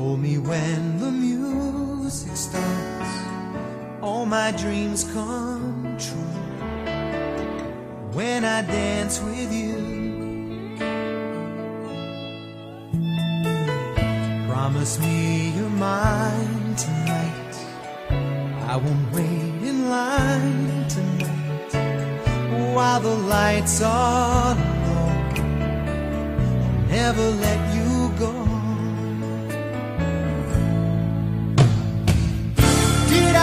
Hold me when the music starts. All my dreams come true. When I dance with you, promise me you're mine tonight. I won't wait in line tonight while the lights are low. I'll never let you go.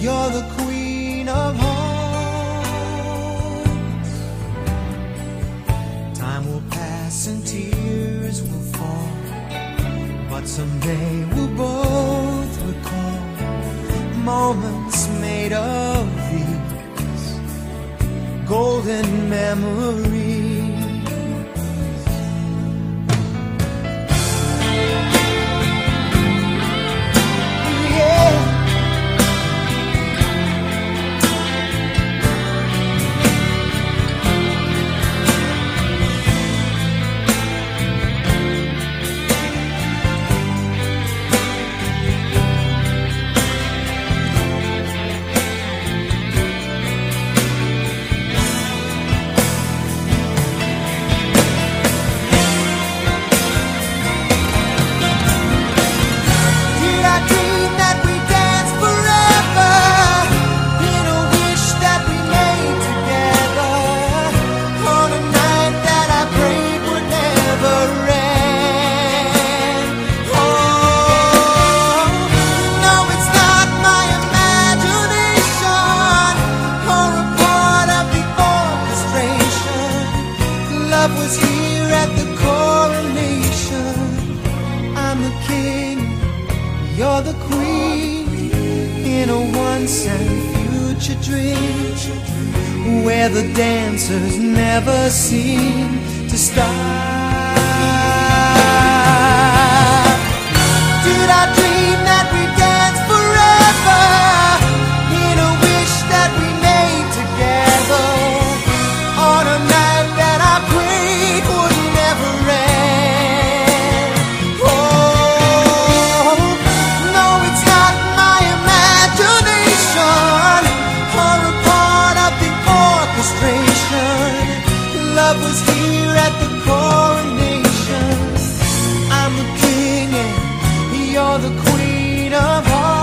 you're the queen of hearts. Time will pass and tears will fall, but someday we'll both recall moments made of these golden memories. You're the queen in a once and future dream where the dancers never seem to stop. the queen of all